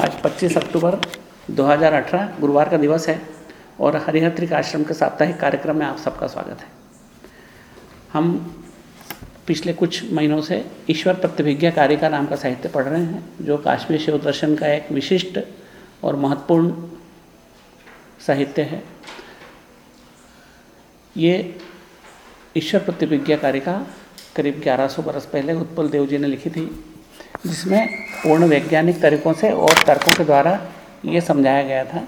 आज 25 अक्टूबर 2018 गुरुवार का दिवस है और हरिहत्रिक आश्रम के साप्ताहिक कार्यक्रम में आप सबका स्वागत है। हम पिछले कुछ महीनों से ईश्वर प्रतिभिज्ञा कार्य का नाम का साहित्य पढ़ रहे हैं, जो काश्मीर शिव दर्शन का एक विशिष्ट और महत्वपूर्ण साहित्य है। ये ईश्वर प्रतिभिज्ञा कारिका करीब 1100 बरस पहले उत्पल देव जी ने लिखी थी। जिसमें पूर्ण वैज्ञानिक तरीकों से और तर्कों के द्वारा ये समझाया गया था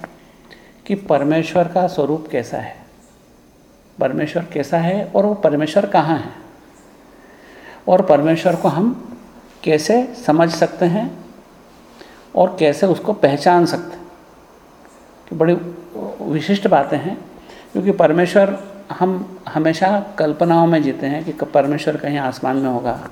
कि परमेश्वर का स्वरूप कैसा है। परमेश्वर कैसा है और वो परमेश्वर कहाँ है? और परमेश्वर को हम कैसे समझ सकते हैं और कैसे उसको पहचान सकते हैं? बड़ी विशिष्ट बातें हैं, क्योंकि परमेश्वर हम हमेशा कल्पनाओं में जीते हैं कि परमेश्वर कहीं आसमान में होगा।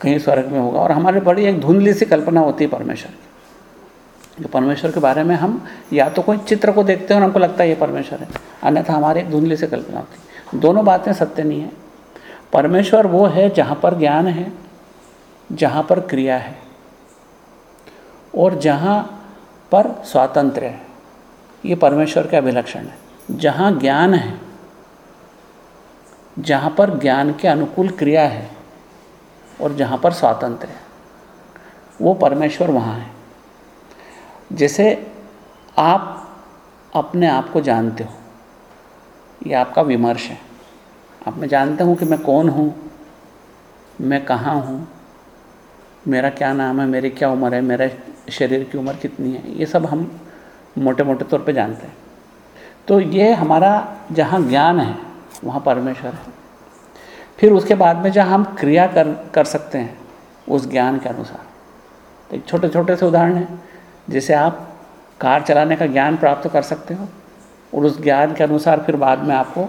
कहीं स्वर्ग में होगा। और हमारी बड़ी एक धुंधली सी कल्पना होती है परमेश्वर की। तो परमेश्वर के बारे में हम या तो कोई चित्र को देखते हैं और हमको लगता है ये परमेश्वर है। अन्यथा हमारी एक धुंधली सी कल्पना होती है। दोनों बातें सत्य नहीं है। परमेश्वर वो है जहाँ पर ज्ञान है, जहाँ पर क्रिया है, और जहाँ पर स्वातंत्र है। ये परमेश्वर के अभिलक्षण है। जहाँ ज्ञान है, जहाँ पर ज्ञान के अनुकूल क्रिया है और जहाँ पर स्वातंत्र है, वो परमेश्वर वहाँ है। जैसे आप अपने आप को जानते हो, ये आपका विमर्श है। आप मैं जानता हूँ कि मैं कौन हूँ, मैं कहाँ हूँ, मेरा क्या नाम है, मेरी क्या उम्र है, मेरे शरीर की उम्र कितनी है, ये सब हम मोटे मोटे तौर पे जानते हैं। तो ये हमारा जहाँ ज्ञान है, वहाँ परमेश्वर है। फिर उसके बाद में जहाँ हम क्रिया कर कर सकते हैं, उस ज्ञान के अनुसार। तो एक छोटे छोटे से उदाहरण हैं, जैसे आप कार चलाने का ज्ञान प्राप्त कर सकते हो, और उस ज्ञान के अनुसार फिर बाद में आपको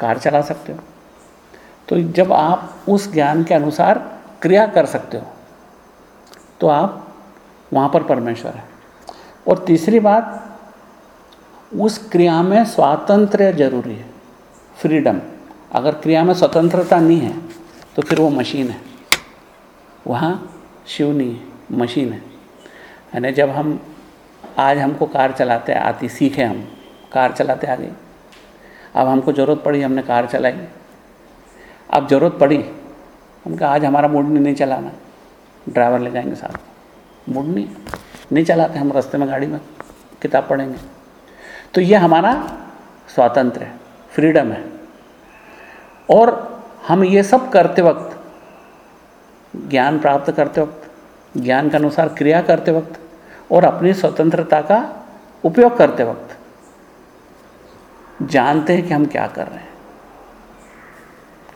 कार चला सकते हो। तो जब आप उस ज्ञान के अनुसार क्रिया कर सकते हो तो आप वहाँ पर परमेश्वर है। और तीसरी बात, उस क्रिया में स्वातंत्र ज़रूरी है, फ्रीडम। अगर क्रिया में स्वतंत्रता नहीं है तो फिर वो मशीन है। वहाँ शिव नहीं है मशीन है। यानी जब हम आज हमको कार चलाते आती सीखे हम कार चलाते आ गए अब हमको ज़रूरत पड़ी हमने कार चलाई। अब ज़रूरत पड़ी हम कहा आज हमारा मूड नहीं, नहीं चलाना। ड्राइवर ले जाएँगे साथ। मूड नहीं नहीं चलाते हम रास्ते में गाड़ी में किताब पढ़ेंगे। तो ये हमारा स्वातंत्र है फ्रीडम है। और हम ये सब करते वक्त, ज्ञान प्राप्त करते वक्त, ज्ञान के अनुसार क्रिया करते वक्त और अपनी स्वतंत्रता का उपयोग करते वक्त जानते हैं कि हम क्या कर रहे हैं।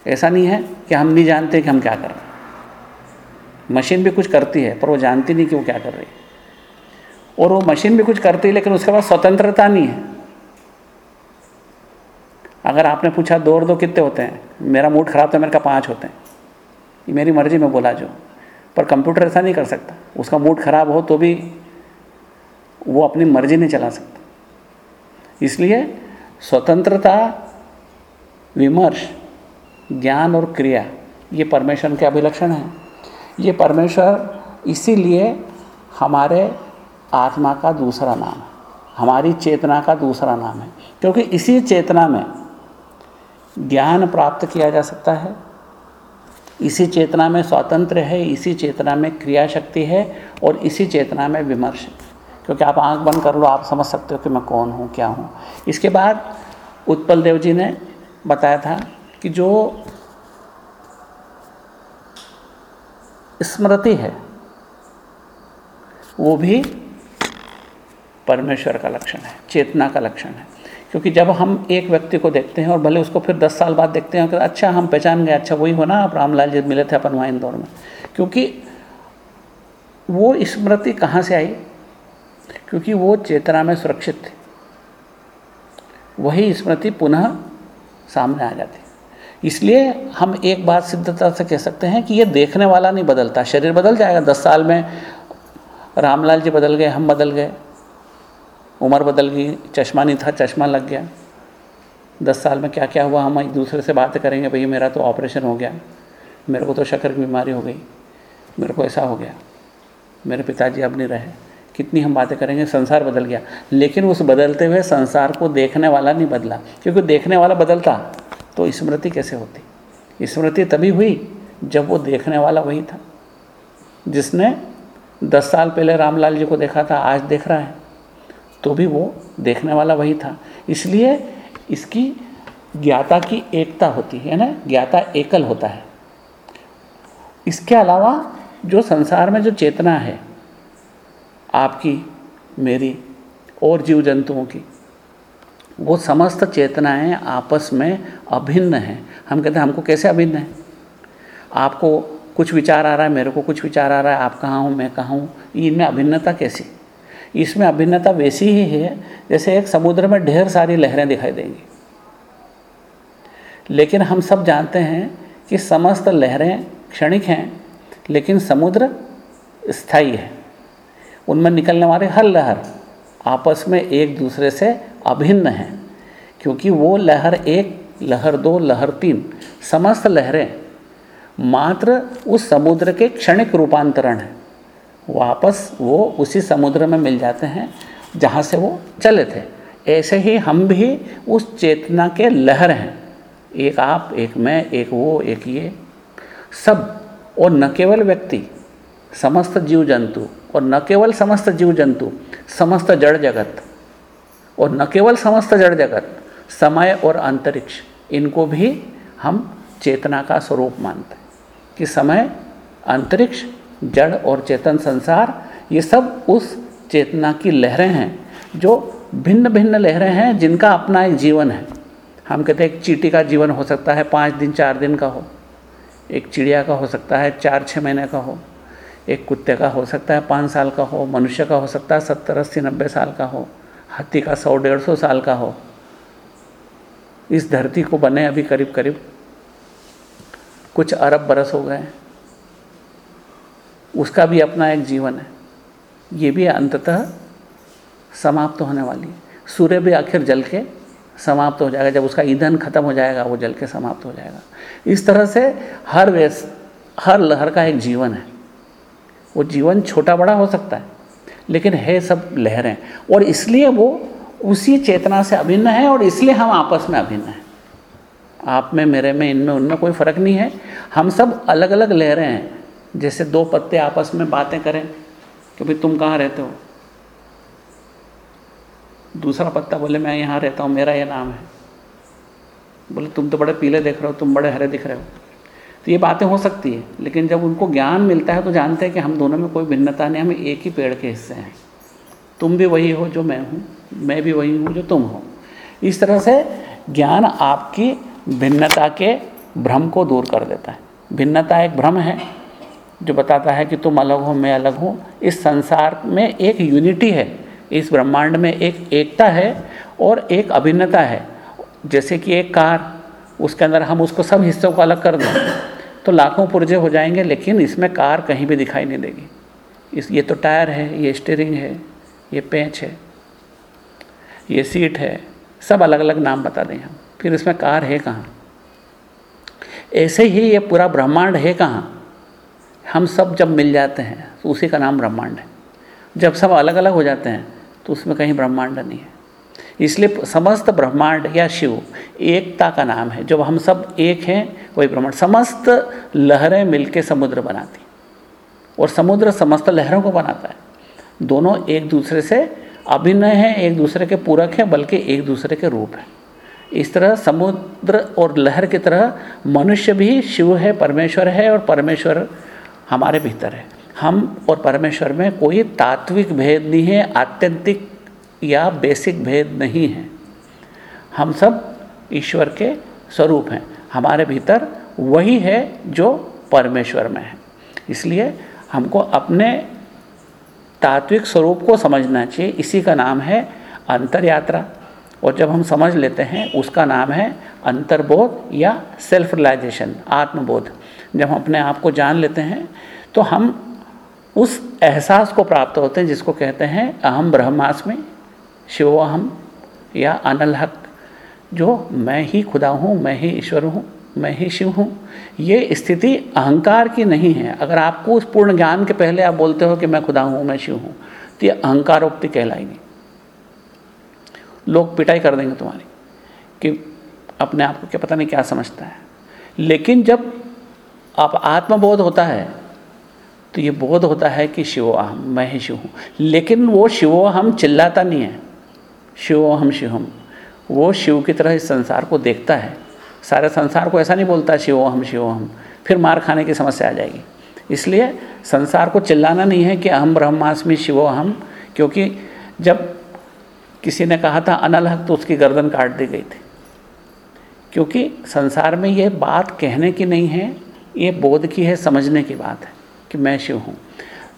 ऐसा नहीं है कि हम नहीं जानते कि हम क्या कर रहे हैं। मशीन भी कुछ करती है, पर वो जानती नहीं कि वो क्या कर रही है। और वो मशीन भी कुछ करती है, लेकिन उसके पास स्वतंत्रता नहीं है। अगर आपने पूछा दो और दो कितने होते हैं? मेरा मूड ख़राब था मेरे का पाँच होते हैं। ये मेरी मर्ज़ी, में बोला जो। पर कंप्यूटर ऐसा नहीं कर सकता। उसका मूड ख़राब हो तो भी वो अपनी मर्ज़ी नहीं चला सकता। इसलिए स्वतंत्रता, विमर्श, ज्ञान और क्रिया, ये परमेश्वर के अभिलक्षण हैं। ये परमेश्वर इसीलिए हमारे आत्मा का दूसरा नाम है। हमारी चेतना का दूसरा नाम है। क्योंकि इसी चेतना में ज्ञान प्राप्त किया जा सकता है। इसी चेतना में स्वातंत्र है, इसी चेतना में क्रिया शक्ति है और इसी चेतना में विमर्श क्योंकि आप आँख बंद कर लो, आप समझ सकते हो कि मैं कौन हूँ, क्या हूँ। इसके बाद उत्पल देव जी ने बताया था कि जो स्मृति है, वो भी परमेश्वर का लक्षण है, चेतना का लक्षण है। क्योंकि जब हम एक व्यक्ति को देखते हैं और भले उसको फिर दस साल बाद देखते हैं कि अच्छा हम पहचान गए अच्छा वही हो ना आप रामलाल जी मिले थे अपन वहाँ इंदौर में। क्योंकि वो स्मृति कहाँ से आई? क्योंकि वो चेतना में सुरक्षित थी। वही स्मृति पुनः सामने आ जाती। इसलिए हम एक बात सिद्धता से कह सकते हैं कि ये देखने वाला नहीं बदलता। शरीर बदल जाएगा। दस साल में रामलाल जी बदल गए, हम बदल गए। उम्र बदल गई, चश्मा नहीं था, चश्मा लग गया। दस साल में क्या क्या हुआ, हम एक दूसरे से बात करेंगे भैया मेरा तो ऑपरेशन हो गया। मेरे को तो शक्कर की बीमारी हो गई। मेरे को ऐसा हो गया। मेरे पिताजी अब नहीं रहे। कितनी हम बातें करेंगे, संसार बदल गया। लेकिन उस बदलते हुए संसार को देखने वाला नहीं बदला, क्योंकि देखने वाला बदलता तो स्मृति कैसे होती? स्मृति तभी हुई जब वो देखने वाला वही था। जिसने दस साल पहले रामलाल जी को देखा था, आज देख रहा है। तो भी वो देखने वाला वही था। इसलिए इसकी ज्ञाता की एकता होती है ना ज्ञाता एकल होता है। इसके अलावा जो संसार में जो चेतना है, आपकी, मेरी और जीव जंतुओं की, वो समस्त चेतनाएँ आपस में अभिन्न हैं। हम कहते हैं, हमको कैसे अभिन्न है? आपको कुछ विचार आ रहा है, मेरे को कुछ विचार आ रहा है, आप कहाँ हूँ, मैं कहाँ हूँ, इनमें अभिन्नता कैसी? इसमें अभिन्नता वैसी ही है, जैसे एक समुद्र में ढेर सारी लहरें दिखाई देंगी। लेकिन हम सब जानते हैं कि समस्त लहरें क्षणिक हैं, लेकिन समुद्र स्थायी है। उनमें निकलने वाले हर लहर आपस में एक दूसरे से अभिन्न हैं, क्योंकि वो लहर एक, लहर दो, लहर तीन, समस्त लहरें मात्र उस समुद्र के क्षणिक रूपांतरण हैं। वापस वो उसी समुद्र में मिल जाते हैं, जहाँ से वो चले थे। ऐसे ही हम भी उस चेतना के लहर हैं। एक आप, एक मैं, एक वो, एक ये। सब, और न केवल व्यक्ति, समस्त जीव जंतु और न केवल समस्त जीव जंतु समस्त जड़ जगत, और न केवल समस्त जड़ जगत, समय और अंतरिक्ष, इनको भी हम चेतना का स्वरूप मानते हैं। कि समय, अंतरिक्ष जड़ और चेतन संसार, ये सब उस चेतना की लहरें हैं, जो भिन्न भिन्न लहरें हैं, जिनका अपना एक जीवन है। हम कहते हैं एक चीटी का जीवन हो सकता है पाँच दिन, चार दिन का हो। एक चिड़िया का हो सकता है चार छः महीने का हो। एक कुत्ते का हो सकता है पाँच साल का हो। मनुष्य का हो सकता है सत्तर, अस्सी, नब्बे साल का हो। हाथी का सौ, डेढ़ सौ साल का हो। इस धरती को बने अभी करीब करीब कुछ अरब बरस हो गए उसका भी अपना एक जीवन है। ये भी अंततः समाप्त होने वाली है। सूर्य भी आखिर जल के समाप्त हो जाएगा। जब उसका ईंधन खत्म हो जाएगा, वो जल के समाप्त हो जाएगा। इस तरह से हर वेस, हर लहर का एक जीवन है। वो जीवन छोटा बड़ा हो सकता है, लेकिन है सब लहरें। और इसलिए वो उसी चेतना से अभिन्न है और इसलिए हम आपस में अभिन्न हैं। आप में, मेरे में इनमें उनमें कोई फ़र्क नहीं है। हम सब अलग अलग लहरें हैं। जैसे दो पत्ते आपस में बातें करें कि भाई तुम कहाँ रहते हो? दूसरा पत्ता बोले, मैं यहाँ रहता हूँ, मेरा ये नाम है। बोले, तुम तो बड़े पीले देख रहे हो, तुम बड़े हरे दिख रहे हो। तो ये बातें हो सकती है, लेकिन जब उनको ज्ञान मिलता है तो जानते हैं कि हम दोनों में कोई भिन्नता नहीं, हम एक ही पेड़ के हिस्से हैं। तुम भी वही हो जो मैं हूँ, मैं भी वही हूँ जो तुम हो। इस तरह से ज्ञान आपकी भिन्नता के भ्रम को दूर कर देता है। भिन्नता एक भ्रम है जो बताता है कि तुम अलग हो, मैं अलग हूँ। इस संसार में एक यूनिटी है, इस ब्रह्मांड में एक एकता है और एक अभिन्नता है। जैसे कि एक कार, उसके अंदर हम उसको सब हिस्सों को अलग कर दें तो लाखों पुर्जे हो जाएँगे, लेकिन इसमें कार कहीं भी दिखाई नहीं देगी। इस, ये तो टायर है, ये स्टेयरिंग है, ये पेंच है, ये सीट है, सब अलग अलग नाम बता दें हम। फिर इसमें कार है कहाँ? ऐसे ही ये पूरा ब्रह्मांड है कहाँ? हम सब जब मिल जाते हैं तो उसी का नाम ब्रह्मांड है। जब सब अलग अलग हो जाते हैं तो उसमें कहीं ब्रह्मांड नहीं है। इसलिए समस्त ब्रह्मांड या शिव एकता का नाम है। जब हम सब एक हैं, वही ब्रह्मांड। समस्त लहरें मिलके समुद्र बनाती। और समुद्र समस्त लहरों को बनाता है। दोनों एक दूसरे से अभिनय हैं, एक दूसरे के पूरक हैं, बल्कि एक दूसरे के रूप हैं। इस तरह समुद्र और लहर की तरह मनुष्य भी शिव है, परमेश्वर है और परमेश्वर हमारे भीतर है। हम और परमेश्वर में कोई तात्विक भेद नहीं है, आत्यंतिक या बेसिक भेद नहीं है। हम सब ईश्वर के स्वरूप हैं। हमारे भीतर वही है जो परमेश्वर में है। इसलिए हमको अपने तात्विक स्वरूप को समझना चाहिए। इसी का नाम है अंतर यात्रा और जब हम समझ लेते हैं, उसका नाम है अंतर्बोध या सेल्फ रिलाइजेशन आत्मबोध। जब हम अपने आप को जान लेते हैं तो हम उस एहसास को प्राप्त होते हैं जिसको कहते हैं अहम ब्रह्मास्मि, शिवोहम या अनल हक, जो मैं ही खुदा हूँ, मैं ही ईश्वर हूँ, मैं ही शिव हूँ। ये स्थिति अहंकार की नहीं है। अगर आपको उस पूर्ण ज्ञान के पहले आप बोलते हो कि मैं खुदा हूँ, मैं शिव हूँ तो ये अहंकारोक्ति कहलाएगी। लोग पिटाई कर देंगे तुम्हारी कि अपने आप को क्या पता नहीं क्या समझता है। लेकिन जब आप आत्मबोध होता है तो ये बोध होता है कि शिवो अहम मैं ही शिव हूँ। लेकिन वो शिवो हम चिल्लाता नहीं है। शिवो हम शिव हम वो शिव की तरह इस संसार को देखता है। सारे संसार को ऐसा नहीं बोलता, शिवो हम शिवो हम फिर मार खाने की समस्या आ जाएगी। इसलिए संसार को चिल्लाना नहीं है कि अहम ब्रह्मास्मि, शिवो हम क्योंकि जब किसी ने कहा था अनल हक तो उसकी गर्दन काट दी गई थी। क्योंकि संसार में ये बात कहने की नहीं है ये बोध की है, समझने की बात है कि मैं शिव हूँ।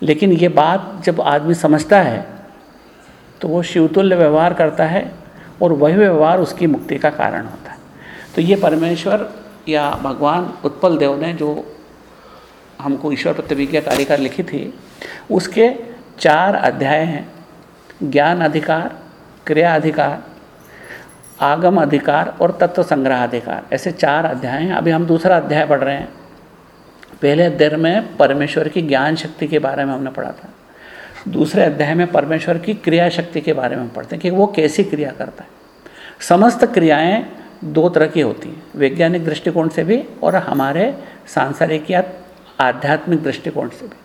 लेकिन ये बात जब आदमी समझता है तो वो शिवतुल्य व्यवहार करता है और वही व्यवहार उसकी मुक्ति का कारण होता है। तो ये परमेश्वर या भगवान उत्पल देव ने जो हमको ईश्वर प्रतिभिज्ञा कारिका लिखी थी, उसके चार अध्याय हैं। ज्ञान अधिकार, क्रिया अधिकार, आगम अधिकार और तत्व संग्रह अधिकार। ऐसे चार अध्याय हैं। अभी हम दूसरा अध्याय पढ़ रहे हैं। पहले अध्याय में परमेश्वर की ज्ञान शक्ति के बारे में हमने पढ़ा था। दूसरे अध्याय में परमेश्वर की क्रिया शक्ति के बारे में पढ़ते हैं कि वो कैसी क्रिया करता है। समस्त क्रियाएँ दो तरह की होती हैं, वैज्ञानिक दृष्टिकोण से भी और हमारे सांसारिक या आध्यात्मिक दृष्टिकोण से भी।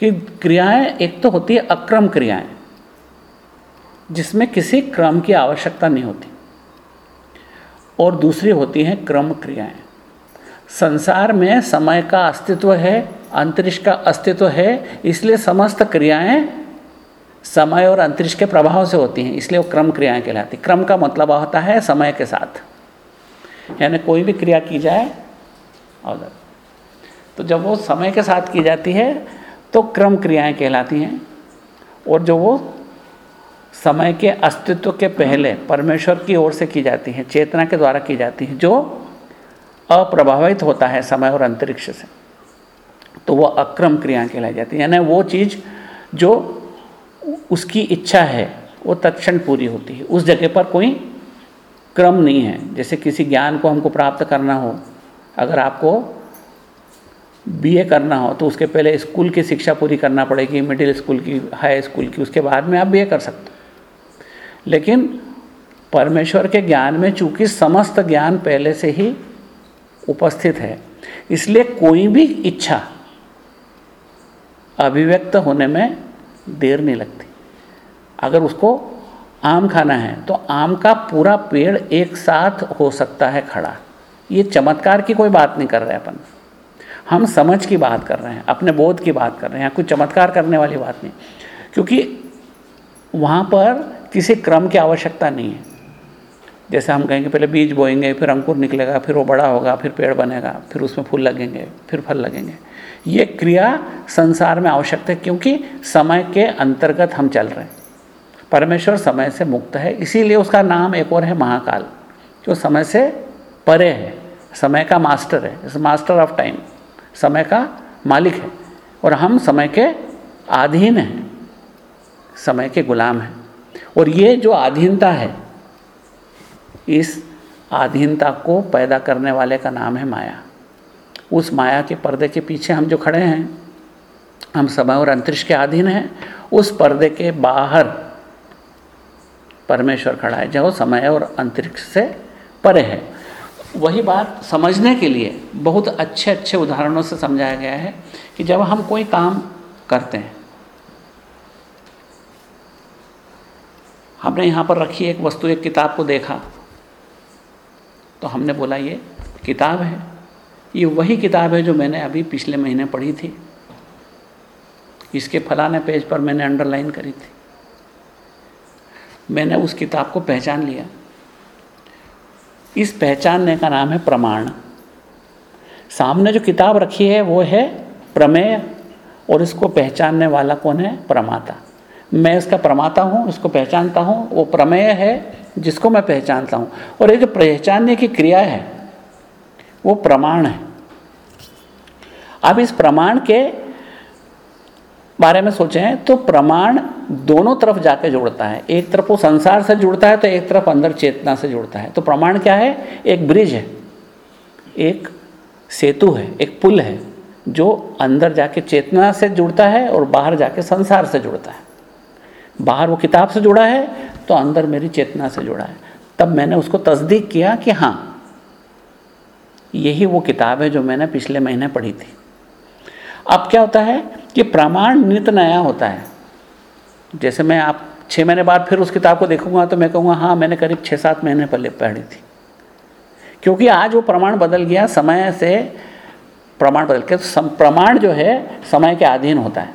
कि क्रियाएँ एक तो होती है अक्रम क्रियाएँ, जिसमें किसी क्रम की आवश्यकता नहीं होती, और दूसरी होती हैं क्रम क्रियाएँ। संसार में समय का अस्तित्व है, अंतरिक्ष का अस्तित्व है, इसलिए समस्त क्रियाएँ समय और अंतरिक्ष के प्रभाव से होती हैं, इसलिए वो क्रम क्रियाएँ कहलाती क्रम का मतलब होता है समय के साथ। यानी कोई भी क्रिया की जाए, और तो जब वो समय के साथ की जाती है तो क्रम क्रियाएँ कहलाती हैं। और जो वो समय के अस्तित्व के पहले परमेश्वर की ओर से की जाती हैं, चेतना के द्वारा की जाती हैं, जो अप्रभावित होता है समय और अंतरिक्ष से। तो वह अक्रम क्रिया कहलाई जाती है। यानी वो चीज़ जो उसकी इच्छा है, वो तत्क्षण पूरी होती है। उस जगह पर कोई क्रम नहीं है। जैसे किसी ज्ञान को हमको प्राप्त करना हो, अगर आपको बीए करना हो तो उसके पहले स्कूल की शिक्षा पूरी करना पड़ेगी, मिडिल स्कूल की, हाई स्कूल की, उसके बाद में आप बीए कर सकते हो। लेकिन परमेश्वर के ज्ञान में चूँकि समस्त ज्ञान पहले से ही उपस्थित है। इसलिए कोई भी इच्छा अभिव्यक्त होने में देर नहीं लगती। अगर उसको आम खाना है तो आम का पूरा पेड़ एक साथ हो सकता है खड़ा। ये चमत्कार की कोई बात नहीं कर रहे अपन। हम समझ की बात कर रहे हैं, अपने बोध की बात कर रहे हैं कोई चमत्कार करने वाली बात नहीं। क्योंकि वहाँ पर किसी क्रम की आवश्यकता नहीं है। जैसे हम कहेंगे, पहले बीज बोएँगे, फिर अंकुर निकलेगा, फिर वो बड़ा होगा, फिर पेड़ बनेगा, फिर उसमें फूल लगेंगे, फिर फल लगेंगे। ये क्रिया संसार में आवश्यक है क्योंकि समय के अंतर्गत हम चल रहे हैं। परमेश्वर समय से मुक्त है, इसीलिए उसका नाम एक और है महाकाल, जो समय से परे है। समय का मास्टर है, इस मास्टर ऑफ़ टाइम। समय का मालिक है, और हम समय के अधीन हैं, समय के गुलाम हैं। और ये जो अधीनता है इस आधीनता को पैदा करने वाले का नाम है माया। उस माया के पर्दे के पीछे हम जो खड़े हैं, हम समय और अंतरिक्ष के अधीन हैं, उस पर्दे के बाहर परमेश्वर खड़ा है, जो समय और अंतरिक्ष से परे है। वही बात समझने के लिए बहुत अच्छे अच्छे उदाहरणों से समझाया गया है कि जब हम कोई काम करते हैं, हमने यहाँ पर रखी एक वस्तु, एक किताब को देखा। तो हमने बोला, ये किताब है। ये वही किताब है जो मैंने अभी पिछले महीने पढ़ी थी। इसके फलाने पेज पर मैंने अंडरलाइन करी थी। मैंने उस किताब को पहचान लिया। इस पहचानने का नाम है प्रमाण। सामने जो किताब रखी है, वो है प्रमेय, और इसको पहचानने वाला कौन है? प्रमाता। मैं इसका प्रमाता हूँ, इसको पहचानता हूँ। वो प्रमेय है जिसको मैं पहचानता हूँ। और ये जो पहचानने की क्रिया है, वो प्रमाण है। अब इस प्रमाण के बारे में सोचें तो प्रमाण दोनों तरफ़ जाके जुड़ता है। एक तरफ़ वो संसार से जुड़ता है तो एक तरफ़ अंदर चेतना से जुड़ता है। तो प्रमाण क्या है? एक ब्रिज है, एक सेतु है, एक पुल है, जो अंदर जाके चेतना से जुड़ता है और बाहर जाके संसार से जुड़ता है। बाहर वो किताब से जुड़ा है तो अंदर मेरी चेतना से जुड़ा है। तब मैंने उसको तस्दीक किया कि हाँ यही वो किताब है जो मैंने पिछले महीने पढ़ी थी। अब क्या होता है कि प्रमाण नित नया होता है। जैसे मैं आप छः महीने बाद फिर उस किताब को देखूँगा तो मैं कहूँगा हाँ मैंने करीब छः सात महीने पहले पढ़ी थी। क्योंकि आज वो प्रमाण बदल गया, समय से प्रमाण बदल के प्रमाण जो है, समय के अधीन होता है।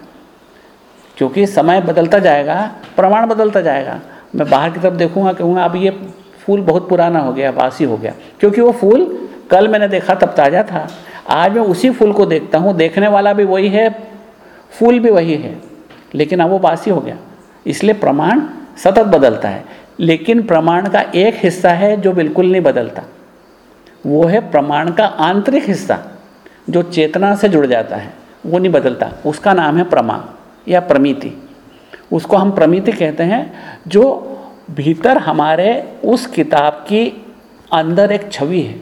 क्योंकि समय बदलता जाएगा, प्रमाण बदलता जाएगा। मैं बाहर की तरफ़ देखूँगा, कहूँगा, अब ये फूल बहुत पुराना हो गया बासी हो गया। क्योंकि वो फूल कल मैंने देखा, तब ताज़ा था। आज मैं उसी फूल को देखता हूँ, देखने वाला भी वही है, फूल भी वही है। लेकिन अब वो बासी हो गया। इसलिए प्रमाण सतत बदलता है। लेकिन प्रमाण का एक हिस्सा है जो बिल्कुल नहीं बदलता। वो है प्रमाण का आंतरिक हिस्सा, जो चेतना से जुड़ जाता है। वो नहीं बदलता। उसका नाम है प्रमा या प्रमिति। उसको हम प्रमिति कहते हैं, जो भीतर हमारे उस किताब की अंदर एक छवि है,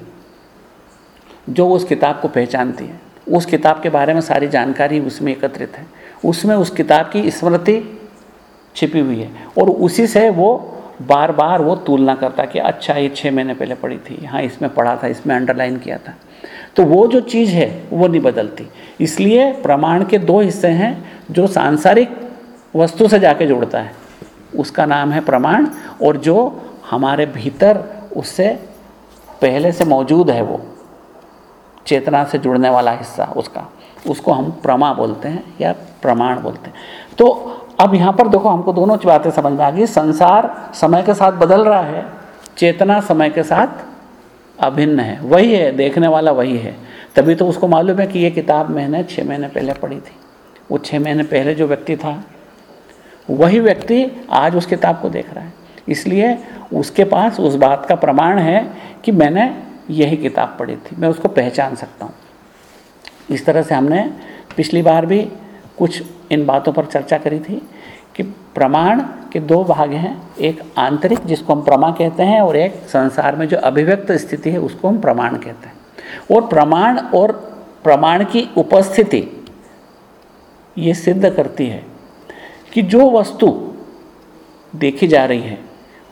जो उस किताब को पहचानती है। उस किताब के बारे में सारी जानकारी उसमें एकत्रित है। उसमें उस किताब की स्मृति छिपी हुई है और उसी से वो बार बार वो तुलना करता कि अच्छा ये छः महीने पहले पढ़ी थी हाँ इसमें पढ़ा था, इसमें अंडरलाइन किया था। तो वो जो चीज़ है, वो नहीं बदलती। इसलिए प्रमाण के दो हिस्से हैं, जो सांसारिक वस्तु से जाके जुड़ता है। उसका नाम है प्रमाण और जो हमारे भीतर उससे पहले से मौजूद है वो, चेतना से जुड़ने वाला हिस्सा उसका, उसको हम प्रमा बोलते हैं या प्रमाण बोलते हैं। तो अब यहाँ पर देखो, हमको दोनों बातें समझ में आ गई। संसार समय के साथ बदल रहा है, चेतना समय के साथ अभिन्न है। वही है, देखने वाला वही है। तभी तो उसको मालूम है कि ये किताब मैंने छः महीने पहले पढ़ी थी। वो छः महीने पहले जो व्यक्ति था वही व्यक्ति आज उस किताब को देख रहा है। इसलिए उसके पास उस बात का प्रमाण है कि मैंने यही किताब पढ़ी थी, मैं उसको पहचान सकता हूँ। इस तरह से हमने पिछली बार भी कुछ इन बातों पर चर्चा करी थी कि प्रमाण के दो भाग हैं, एक आंतरिक जिसको हम प्रमा कहते हैं और एक संसार में जो अभिव्यक्त स्थिति है उसको हम प्रमाण कहते हैं। और प्रमाण और प्रमाण की उपस्थिति ये सिद्ध करती है कि जो वस्तु देखी जा रही है,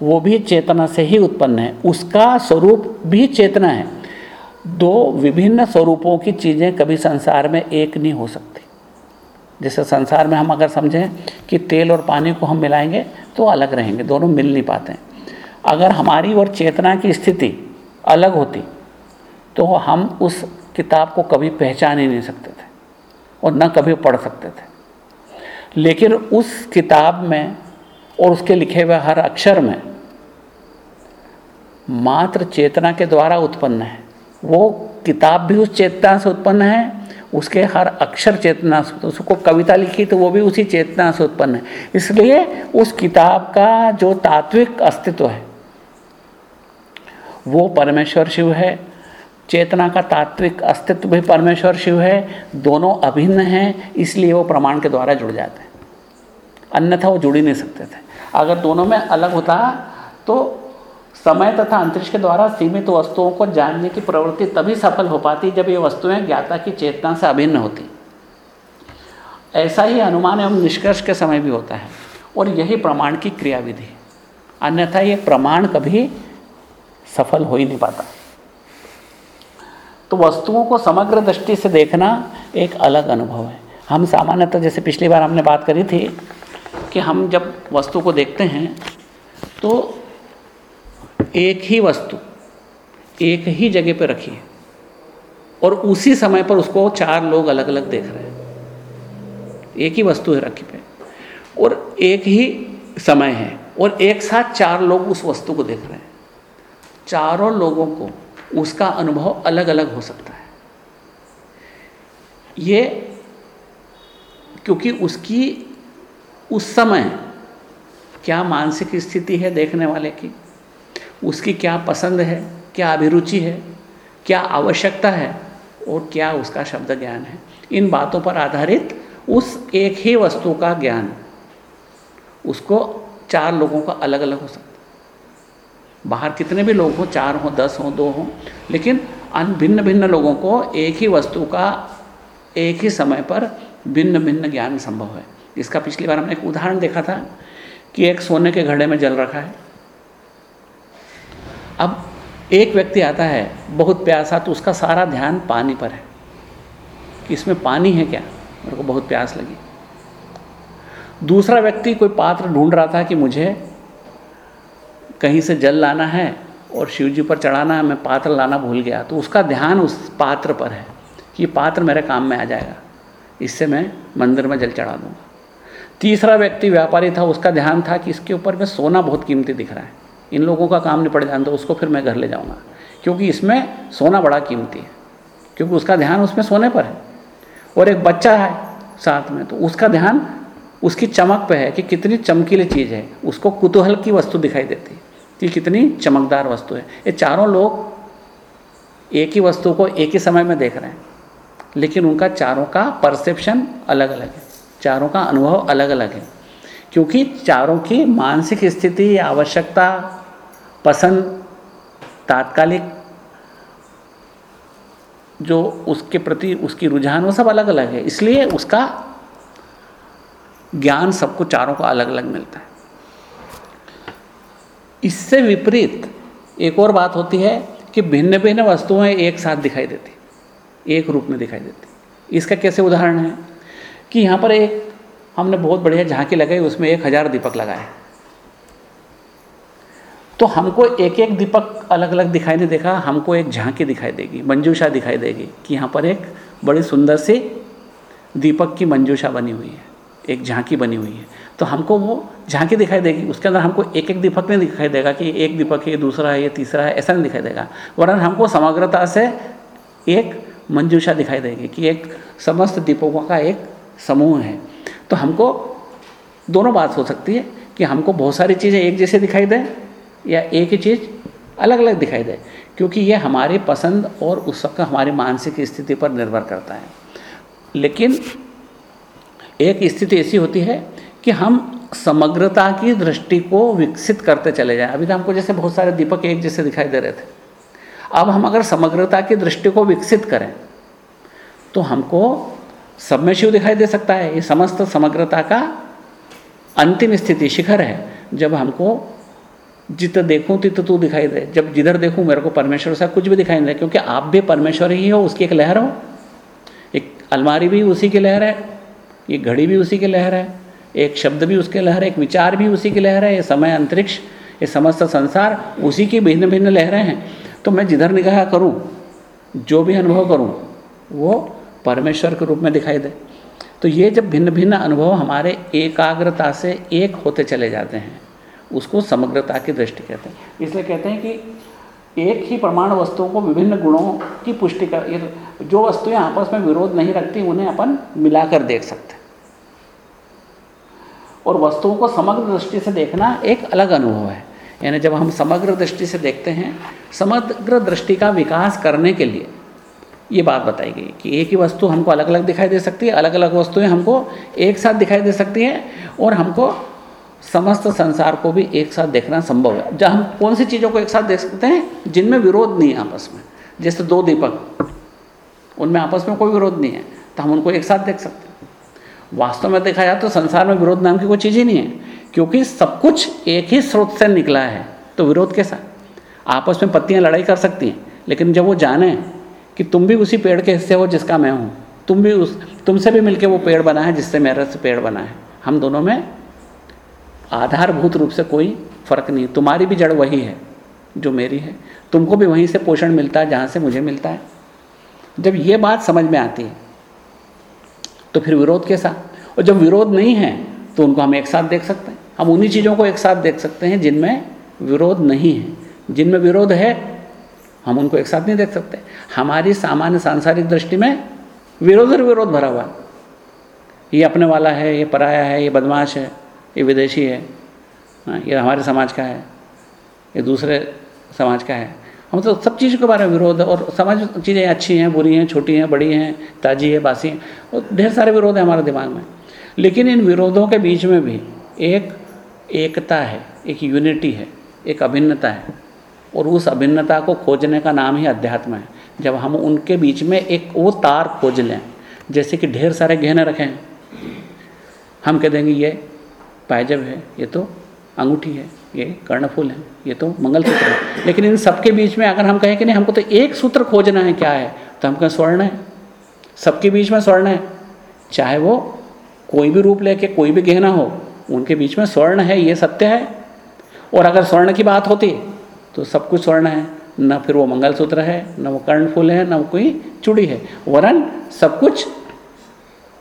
वो भी चेतना से ही उत्पन्न है। उसका स्वरूप भी चेतना है। दो विभिन्न स्वरूपों की चीज़ें कभी संसार में एक नहीं हो सकती। जैसे संसार में हम अगर समझें कि तेल और पानी को हम मिलाएँगे तो अलग रहेंगे, दोनों मिल नहीं पाते हैं। अगर हमारी और चेतना की स्थिति अलग होती तो हम उस किताब को कभी पहचान ही नहीं सकते थे, और न कभी पढ़ सकते थे। लेकिन उस किताब में और उसके लिखे हुए हर अक्षर में मात्र चेतना के द्वारा उत्पन्न है। वो किताब भी उस चेतना से उत्पन्न है, उसके हर अक्षर चेतना से, उसको कविता लिखी तो वो भी उसी चेतना से उत्पन्न है। इसलिए उस किताब का जो तात्विक अस्तित्व है, वो परमेश्वर शिव है चेतना का तात्विक अस्तित्व भी परमेश्वर शिव है, दोनों अभिन्न हैं, इसलिए वो प्रमाण के द्वारा जुड़ जाते हैं। अन्यथा वो जुड़ ही नहीं सकते थे। अगर दोनों में अलग होता तो समय तथा अंतरिक्ष के द्वारा सीमित वस्तुओं को जानने की प्रवृत्ति तभी सफल हो पाती जब ये वस्तुएँ ज्ञाता की चेतना से अभिन्न होती। ऐसा ही अनुमान एवं निष्कर्ष के समय भी होता है, और यही प्रमाण की क्रियाविधि अन्यथा ये प्रमाण कभी सफल हो ही नहीं पाता। तो वस्तुओं को समग्र दृष्टि से देखना एक अलग अनुभव है। हम सामान्यतः जैसे पिछली बार हमने बात करी थी कि हम जब वस्तु को देखते हैं तो एक ही वस्तु, एक ही जगह पर रखी है और उसी समय पर उसको चार लोग अलग अलग देख रहे हैं। एक ही वस्तु है रखी पे और एक ही समय है और एक साथ चार लोग उस वस्तु को देख रहे हैं। चारों लोगों को उसका अनुभव अलग अलग हो सकता है। ये क्योंकि उसकी उस समय क्या मानसिक स्थिति है देखने वाले की, उसकी क्या पसंद है, क्या अभिरुचि है, क्या आवश्यकता है और क्या उसका शब्द ज्ञान है। इन बातों पर आधारित उस एक ही वस्तु का ज्ञान, उसको चार लोगों का अलग अलग हो सकता बाहर कितने भी लोग हों, चार हों, दस हों, दो हों, लेकिन अन भिन्न भिन्न लोगों को एक ही वस्तु का एक ही समय पर भिन्न भिन्न ज्ञान संभव है। इसका पिछली बार हमने एक उदाहरण देखा था कि एक सोने के घड़े में जल रखा है। अब एक व्यक्ति आता है, बहुत प्यासा तो उसका सारा ध्यान पानी पर है। कि इसमें पानी है क्या? मेरे को बहुत प्यास लगी। दूसरा व्यक्ति कोई पात्र ढूंढ रहा था कि मुझे कहीं से जल लाना है और शिव जी पर चढ़ाना है, मैं पात्र लाना भूल गया तो उसका ध्यान उस पात्र पर है कि पात्र मेरे काम में आ जाएगा। इससे मैं मंदिर में जल चढ़ा दूँगा। तीसरा व्यक्ति व्यापारी था, उसका ध्यान था कि इसके ऊपर में सोना बहुत कीमती दिख रहा है। इन लोगों का काम निपट जान दो उसको फिर मैं घर ले जाऊँगा। क्योंकि इसमें सोना बड़ा कीमती है, क्योंकि उसका ध्यान उसमें सोने पर है। और एक बच्चा है साथ में तो उसका ध्यान, उसकी चमक पे है कि कितनी चमकीली चीज़ है। उसको कुतूहल की वस्तु दिखाई देती है। कि कितनी चमकदार वस्तु है। ये चारों लोग एक ही वस्तु को एक ही समय में देख रहे हैं, लेकिन उनका चारों का परसेप्शन अलग अलग है। चारों का अनुभव अलग अलग है। क्योंकि चारों की मानसिक स्थिति, आवश्यकता, पसंद, तात्कालिक जो उसके प्रति उसकी रुझान, वो सब अलग अलग है। इसलिए उसका ज्ञान सबको चारों को अलग अलग मिलता है। इससे विपरीत एक और बात होती है कि भिन्न भिन्न वस्तुएँ एक साथ दिखाई देती, एक रूप में दिखाई देती। इसका कैसे उदाहरण है कि यहाँ पर एक, हमने बहुत बढ़िया झांकी लगाई, उसमें एक हज़ार दीपक लगाए। तो हमको एक एक दीपक अलग अलग दिखाई नहीं देखा, हमको एक झांकी दिखाई देगी, मंजूषा दिखाई देगी कि यहाँ पर एक बड़ी सुंदर सी दीपक की मंजूषा बनी हुई है। एक झांकी बनी हुई है। तो हमको वो झांकी दिखाई देगी। उसके अंदर हमको एक एक दीपक नहीं दिखाई देगा कि एक दीपक है दूसरा है, ये तीसरा है, ऐसा नहीं दिखाई देगा। वरन हमको समग्रता से एक मंजूषा दिखाई देगी कि एक समस्त दीपकों का एक समूह है। तो हमको दोनों बात हो सकती है कि हमको बहुत सारी चीज़ें एक जैसे दिखाई दें या एक ही चीज़ अलग अलग दिखाई दे, क्योंकि ये हमारी पसंद और उस वक्त हमारी मानसिक स्थिति पर निर्भर करता है। लेकिन एक स्थिति ऐसी होती है कि हम समग्रता की दृष्टि को विकसित करते चले जाएँ। अभी तो हमको जैसे बहुत सारे दीपक एक जैसे दिखाई दे रहे थे। अब हम अगर समग्रता की दृष्टि को विकसित करें तो हमको सब में शिव दिखाई दे सकता है। ये समस्त समग्रता का अंतिम स्थिति शिखर है। जब हमको जित देखूँ, तित तू दिखाई दे। जब जिधर देखूँ, मेरे को परमेश्वर से कुछ भी दिखाई नहीं दे। क्योंकि आप भी परमेश्वर ही हो, उसकी एक लहर हो। एक अलमारी भी उसी की लहर है। ये घड़ी भी उसी की लहर है, एक शब्द भी उसके लहर है, एक विचार भी उसी की लहर है, ये समय अंतरिक्ष, ये समस्त संसार उसी की भिन्न भिन्न लहरें हैं। तो मैं जिधर निगाह करूँ, जो भी अनुभव करूँ, वो परमेश्वर के रूप में दिखाई दे। तो ये जब भिन्न भिन्न अनुभव हमारे एकाग्रता से एक होते चले जाते हैं, उसको समग्रता की दृष्टि कहते हैं। इसलिए कहते हैं कि एक ही परमाणु वस्तुओं को विभिन्न गुणों की पुष्टि कर जो वस्तुएँ आपस में विरोध नहीं रखती, उन्हें अपन मिलाकर देख सकते और वस्तुओं को समग्र दृष्टि से देखना एक अलग अनुभव है। यानी जब हम समग्र दृष्टि से देखते हैं, समग्र दृष्टि का विकास करने के लिए ये बात बताई गई कि एक ही वस्तु हमको अलग अलग दिखाई दे सकती है अलग अलग वस्तुएँ हमको एक साथ दिखाई दे सकती हैं और हमको समस्त संसार को भी एक साथ देखना संभव है। जहाँ हम कौन सी चीज़ों को एक साथ देख सकते हैं, जिनमें विरोध नहीं है आपस में। जैसे दो दीपक, उनमें आपस में कोई विरोध नहीं है तो हम उनको एक साथ देख सकते हैं। वास्तव में देखा जाए तो संसार में विरोध नाम की कोई चीज़ ही नहीं है, क्योंकि सब कुछ एक ही स्रोत से निकला है तो विरोध कैसा? आपस में पत्तियाँ लड़ाई कर सकती हैं, लेकिन जब वो जाने कि तुम भी उसी पेड़ के हिस्से हो जिसका मैं हूँ, तुम भी उस, तुमसे भी मिलके वो पेड़ बना है जिससे मेरे से पेड़ बना है, हम दोनों में आधारभूत रूप से कोई फ़र्क नहीं तुम्हारी भी जड़ वही है, जो मेरी है। तुमको भी वहीं से पोषण मिलता है, जहाँ से मुझे मिलता है। जब ये बात समझ में आती है तो फिर विरोध कैसा और जब विरोध नहीं है तो उनको हम एक साथ देख सकते हैं। हम उन्हीं चीज़ों को एक साथ देख सकते हैं, जिनमें विरोध नहीं है। जिनमें विरोध है, हम उनको एक साथ नहीं देख सकते। हमारी सामान्य सांसारिक दृष्टि में विरोध और विरोध भरा हुआ ये अपने वाला है, ये पराया है, ये बदमाश है। ये विदेशी है। हाँ, ये हमारे समाज का है। ये दूसरे समाज का है। हम तो सब चीज़ों के बारे में विरोध है और समाज चीज़ें अच्छी हैं बुरी हैं छोटी हैं बड़ी हैं ताजी है बासी हैं और ढेर सारे विरोध हैं हमारे दिमाग में। लेकिन इन विरोधों के बीच में भी एक एकता है एक यूनिटी है एक अभिन्नता है और उस अभिन्नता को खोजने का नाम ही अध्यात्म है। जब हम उनके बीच में एक वो तार खोज लें जैसे कि ढेर सारे गहने रखे हम कह देंगे ये पायजब है, ये तो अंगूठी है, ये कर्णफूल है, ये तो मंगलसूत्र है। लेकिन इन सबके बीच में अगर हम कहें कि नहीं, हमको तो एक सूत्र खोजना है क्या है तो हम कहें स्वर्ण है। सबके बीच में स्वर्ण है, चाहे वो कोई भी रूप लेके कोई भी गहना हो, उनके बीच में स्वर्ण है, ये सत्य है। और अगर स्वर्ण की बात होती तो सब कुछ स्वर्ण है, न फिर वो मंगलसूत्र है, न वो कर्णफूल है, न वो कोई चूड़ी है। वरन सब कुछ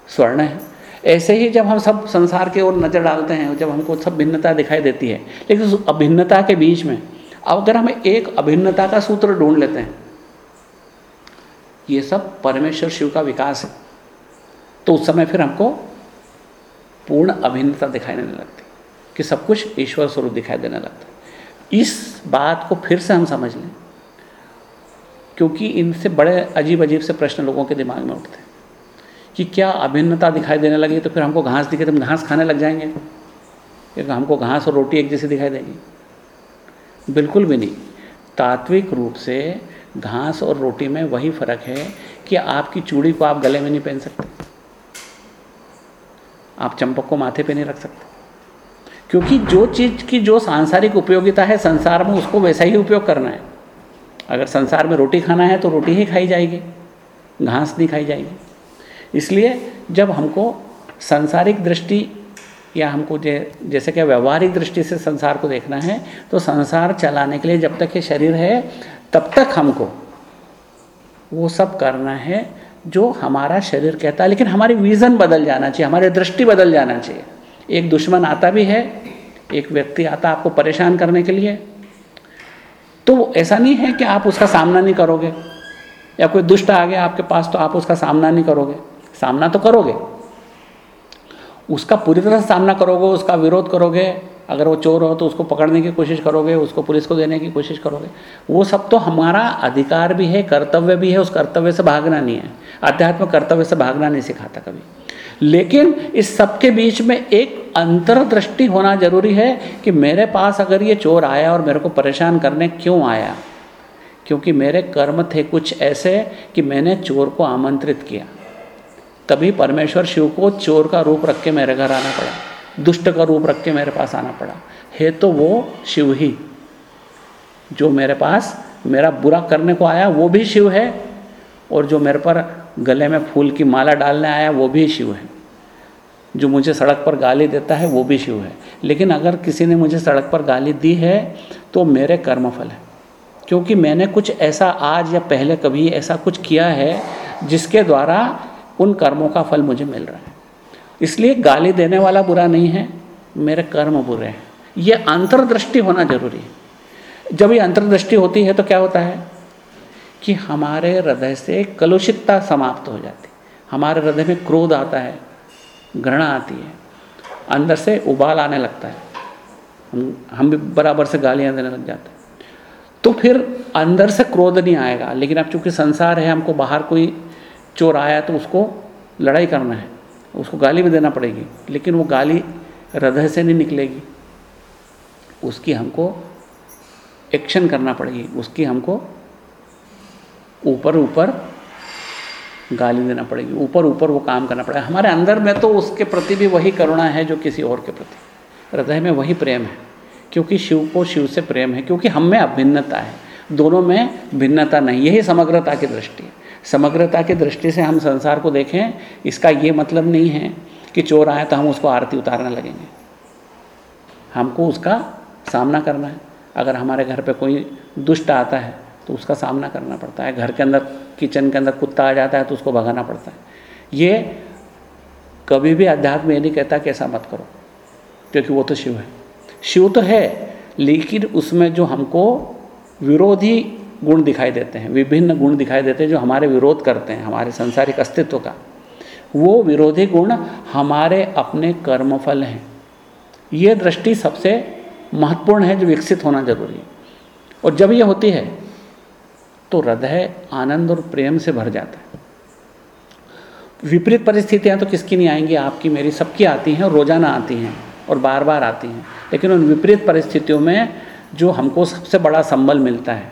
स्वर्ण है। ऐसे ही जब हम सब संसार की ओर नज़र डालते हैं, जब हमको सब भिन्नता दिखाई देती है, लेकिन उस अभिन्नता के बीच में अब अगर हम एक अभिन्नता का सूत्र ढूंढ लेते हैं, ये सब परमेश्वर शिव का विकास है। तो उस समय फिर हमको पूर्ण अभिन्नता दिखाई देने लगती कि सब कुछ ईश्वर स्वरूप दिखाई देने लगता है। इस बात को फिर से हम समझ लें, क्योंकि इनसे बड़े अजीब अजीब से प्रश्न लोगों के दिमाग में उठते हैं। कि क्या अभिन्नता दिखाई देने लगी तो फिर हमको घास दिखे तो हम घास खाने लग जाएँगे। क्योंकि हमको घास और रोटी एक जैसी दिखाई देगी। बिल्कुल भी नहीं। तात्विक रूप से घास और रोटी में वही फ़र्क है कि आपकी चूड़ी को आप गले में नहीं पहन सकते। आप चंपक को माथे पे नहीं रख सकते। क्योंकि जो चीज़ की जो सांसारिक उपयोगिता है संसार में, उसको वैसा ही उपयोग करना है। अगर संसार में रोटी खाना है तो रोटी ही खाई जाएगी। घास नहीं खाई जाएगी। इसलिए जब हमको सांसारिक दृष्टि या हमको जैसे कि व्यवहारिक दृष्टि से संसार को देखना है तो संसार चलाने के लिए जब तक ये शरीर है, तब तक हमको वो सब करना है जो हमारा शरीर कहता है। लेकिन हमारी विज़न बदल जाना चाहिए, हमारी दृष्टि बदल जाना चाहिए। एक दुश्मन आता भी है, एक व्यक्ति आता आपको परेशान करने के लिए तो ऐसा नहीं है कि आप उसका सामना नहीं करोगे। या कोई दुष्ट आ गया आपके पास तो आप उसका सामना नहीं करोगे। सामना तो करोगे। उसका पूरी तरह से सामना करोगे, उसका विरोध करोगे, अगर वो चोर हो तो उसको पकड़ने की कोशिश करोगे, उसको पुलिस को देने की कोशिश करोगे। वो सब तो हमारा अधिकार भी है, कर्तव्य भी है, उस कर्तव्य से भागना नहीं है। अध्यात्म कर्तव्य से भागना नहीं सिखाता कभी। लेकिन इस सबके बीच में एक अंतर्दृष्टि होना ज़रूरी है कि मेरे पास अगर ये चोर आया और मेरे को परेशान करने क्यों आया? क्योंकि मेरे कर्म थे कुछ ऐसे कि मैंने चोर को आमंत्रित किया। तभी परमेश्वर शिव को चोर का रूप रख के मेरे घर आना पड़ा, दुष्ट का रूप रख के मेरे पास आना पड़ा। है तो वो शिव ही, जो मेरे पास मेरा बुरा करने को आया, वो भी शिव है, और जो मेरे पर गले में फूल की माला डालने आया, वो भी शिव है। जो मुझे सड़क पर गाली देता है, वो भी शिव है। लेकिन अगर किसी ने मुझे सड़क पर गाली दी है तो मेरे कर्मफल है। क्योंकि मैंने कुछ ऐसा आज या पहले कभी ऐसा कुछ किया है, जिसके द्वारा उन कर्मों का फल मुझे मिल रहा है। इसलिए गाली देने वाला बुरा नहीं है, मेरे कर्म बुरे हैं। ये अंतर्दृष्टि होना ज़रूरी है। जब ये अंतर्दृष्टि होती है तो क्या होता है कि हमारे हृदय से कलुषितता समाप्त हो जाती हमारे हृदय में क्रोध आता है, घृणा आती है, अंदर से उबाल आने लगता है। हम भी बराबर से गालियाँ देने लग जाते हैं। तो फिर अंदर से क्रोध नहीं आएगा। लेकिन अब चूँकि संसार है, हमको बाहर कोई चोर आया तो उसको लड़ाई करना है, उसको गाली भी देना पड़ेगी, लेकिन वो गाली हृदय से नहीं निकलेगी। उसकी हमको एक्शन करना पड़ेगी, उसकी हमको ऊपर ऊपर गाली देना पड़ेगी ऊपर ऊपर वो काम करना पड़ेगा। हमारे अंदर में तो उसके प्रति भी वही करुणा है जो किसी और के प्रति। हृदय में वही प्रेम है, क्योंकि शिव को शिव से प्रेम है, क्योंकि हम में अभिन्नता है, दोनों में भिन्नता नहीं, यही समग्रता की दृष्टि है। समग्रता की दृष्टि से हम संसार को देखें, इसका ये मतलब नहीं है कि चोर आए तो हम उसको आरती उतारने लगेंगे। हमको उसका सामना करना है। अगर हमारे घर पे कोई दुष्ट आता है तो उसका सामना करना पड़ता है। घर के अंदर, किचन के अंदर कुत्ता आ जाता है तो उसको भगाना पड़ता है। ये कभी भी अध्यात्म ये नहीं कहता कि ऐसा मत करो, क्योंकि वो तो शिव है। शिव तो है, लेकिन उसमें जो हमको विरोधी गुण दिखाई देते हैं, विभिन्न गुण दिखाई देते हैं जो हमारे विरोध करते हैं, हमारे संसारिक अस्तित्व का। वो विरोधी गुण हमारे अपने कर्मफल हैं। ये दृष्टि सबसे महत्वपूर्ण है जो विकसित होना ज़रूरी है। और जब ये होती है तो हृदय आनंद और प्रेम से भर जाता है। विपरीत परिस्थितियाँ तो किसकी नहीं आएँगी? आपकी, मेरी, सबकी आती हैं रोज़ाना आती हैं और बार बार आती हैं। लेकिन उन विपरीत परिस्थितियों में जो हमको सबसे बड़ा संबल मिलता है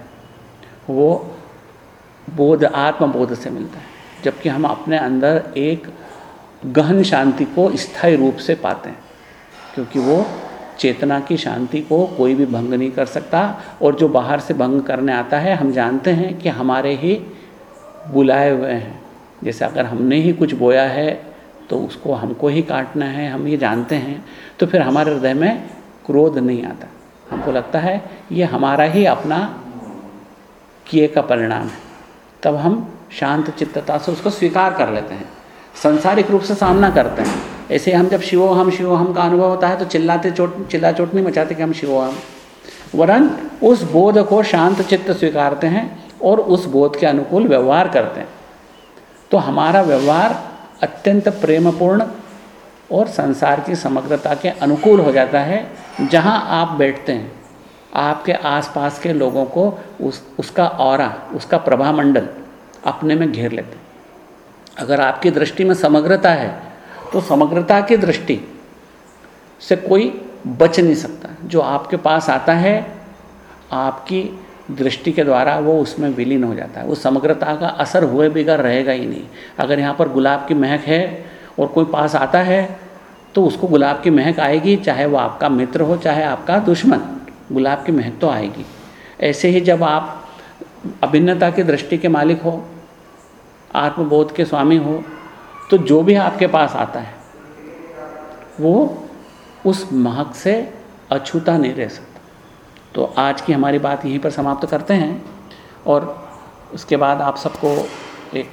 वो बोध, आत्मबोध से मिलता है, जबकि हम अपने अंदर एक गहन शांति को स्थायी रूप से पाते हैं, क्योंकि वो चेतना की शांति को कोई भी भंग नहीं कर सकता, और जो बाहर से भंग करने आता है, हम जानते हैं कि हमारे ही बुलाए हुए हैं। जैसे अगर हमने ही कुछ बोया है तो उसको हमको ही काटना है, हम ये जानते हैं तो फिर हमारे हृदय में क्रोध नहीं आता। हमको लगता है, ये हमारा ही अपना किए का परिणाम है। तब हम शांत चित्तता से उसको स्वीकार कर लेते हैं। संसारिक रूप से सामना करते हैं। ऐसे हम जब शिवो हम शिवो हम का अनुभव होता है तो चिल्लाते चोट चिल्ला चोट नहीं मचाते कि हम शिवो हम वरन उस बोध को शांत चित्त स्वीकारते हैं और उस बोध के अनुकूल व्यवहार करते हैं। तो हमारा व्यवहार अत्यंत प्रेमपूर्ण और संसार की समग्रता के अनुकूल हो जाता है, जहाँ आप बैठते हैं। आपके आसपास के लोगों को उस, उसका और उसका प्रभा मंडल अपने में घेर लेते हैं। अगर आपकी दृष्टि में समग्रता है तो समग्रता की दृष्टि से कोई बच नहीं सकता। जो आपके पास आता है, आपकी दृष्टि के द्वारा वो उसमें विलीन हो जाता है। वो समग्रता का असर हुए बिगड़ रहेगा ही नहीं। अगर यहाँ पर गुलाब की महक है और कोई पास आता है तो उसको गुलाब की महक आएगी, चाहे वो आपका मित्र हो, चाहे आपका दुश्मन। गुलाब की महक तो आएगी। ऐसे ही जब आप अभिन्नता की दृष्टि के मालिक हो, आत्मबोध के स्वामी हो तो जो भी आपके पास आता है, वो उस महक से अछूता नहीं रह सकता। तो आज की हमारी बात यहीं पर समाप्त करते हैं और उसके बाद आप सबको एक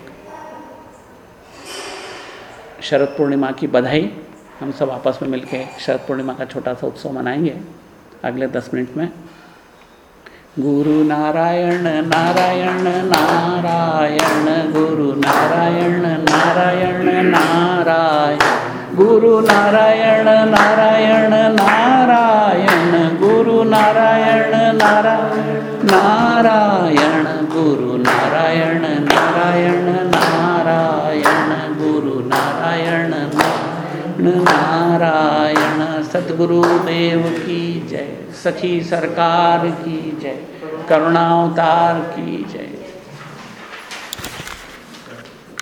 शरद पूर्णिमा की बधाई। हम सब आपस में मिलकर शरद पूर्णिमा का छोटा सा उत्सव मनाएँगे। अगले दस मिनट में। गुरु नारायण नारायण नारायण, गुरु नारायण नारायण नारायण, गुरु नारायण नारायण नारायण, गुरु नारायण नारायण नारायण, गुरु नारायण नारायण नारायण सदगुरुदेव की जय सखी सरकार की जय करुणावतार की जय।